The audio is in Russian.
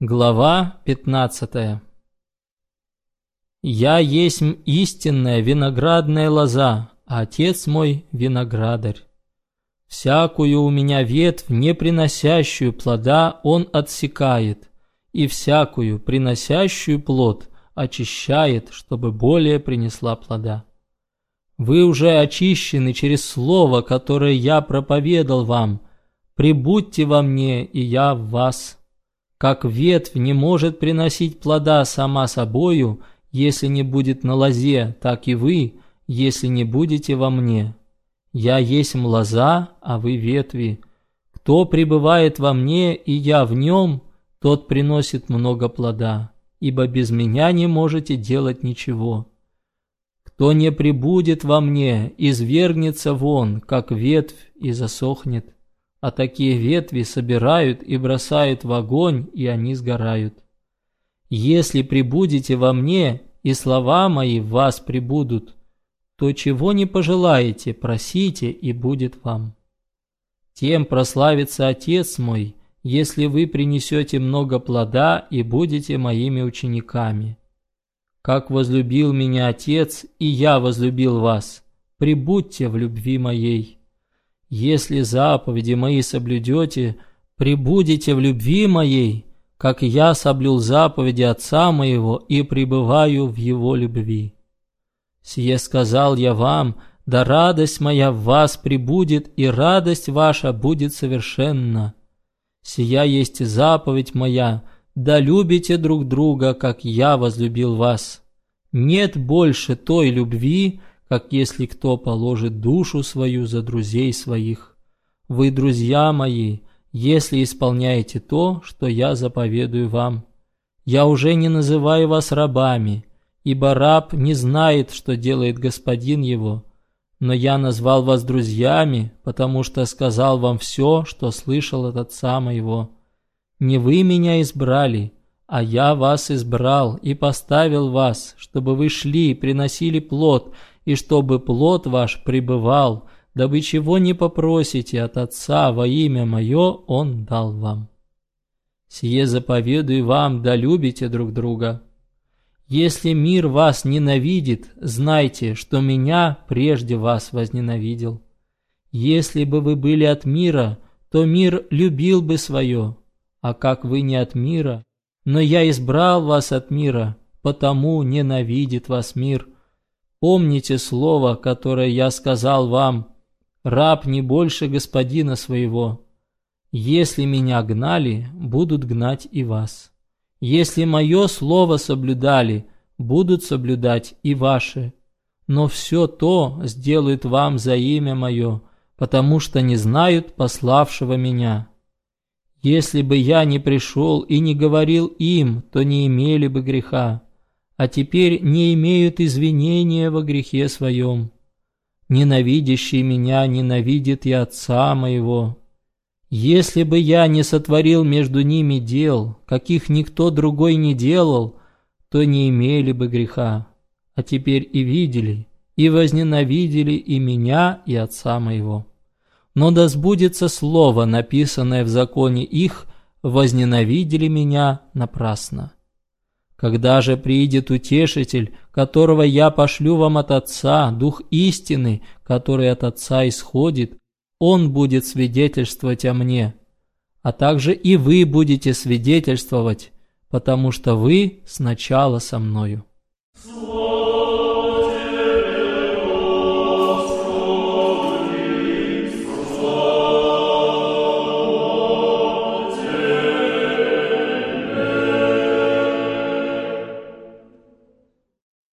Глава 15 «Я есть истинная виноградная лоза, а отец мой – виноградарь. Всякую у меня ветвь, не приносящую плода, он отсекает, и всякую, приносящую плод, очищает, чтобы более принесла плода. Вы уже очищены через слово, которое я проповедал вам. Прибудьте во мне, и я в вас. Как ветвь не может приносить плода сама собою, если не будет на лозе, так и вы, если не будете во мне. Я есть лоза, а вы ветви. Кто пребывает во мне, и я в нем, тот приносит много плода, ибо без меня не можете делать ничего. Кто не прибудет во мне, извергнется вон, как ветвь, и засохнет. А такие ветви собирают и бросают в огонь, и они сгорают. Если прибудете во мне, и слова мои в вас прибудут, то чего не пожелаете, просите, и будет вам. Тем прославится Отец мой, если вы принесете много плода и будете моими учениками. Как возлюбил меня Отец, и я возлюбил вас, прибудьте в любви моей. Если заповеди мои соблюдете, прибудете в любви моей, как я соблюл заповеди Отца моего и пребываю в его любви. Сие сказал я вам, да радость моя в вас прибудет, и радость ваша будет совершенна. Сия есть заповедь моя — да любите друг друга, как я возлюбил вас. Нет больше той любви, как если кто положит душу свою за друзей своих. Вы, друзья мои, если исполняете то, что я заповедую вам. Я уже не называю вас рабами, ибо раб не знает, что делает господин его. Но я назвал вас друзьями, потому что сказал вам все, что слышал от отца моего. Не вы меня избрали, а я вас избрал и поставил вас, чтобы вы шли и приносили плод, и чтобы плод ваш пребывал, дабы чего не попросите от Отца во имя Мое, Он дал вам. Сие заповедую вам, да любите друг друга. Если мир вас ненавидит, знайте, что меня прежде вас возненавидел. Если бы вы были от мира, то мир любил бы свое, а как вы не от мира, но я избрал вас от мира, потому ненавидит вас мир. Помните слово, которое я сказал вам, раб не больше господина своего. Если меня гнали, будут гнать и вас. Если мое слово соблюдали, будут соблюдать и ваши. Но все то сделают вам за имя мое, потому что не знают пославшего меня. Если бы я не пришел и не говорил им, то не имели бы греха, а теперь не имеют извинения во грехе своем. Ненавидящий меня ненавидит и Отца моего. Если бы я не сотворил между ними дел, каких никто другой не делал, то не имели бы греха, а теперь и видели, и возненавидели и меня, и Отца моего но да сбудется слово, написанное в законе их, возненавидели меня напрасно. Когда же приидет утешитель, которого я пошлю вам от Отца, Дух истины, который от Отца исходит, Он будет свидетельствовать о мне, а также и вы будете свидетельствовать, потому что вы сначала со мною.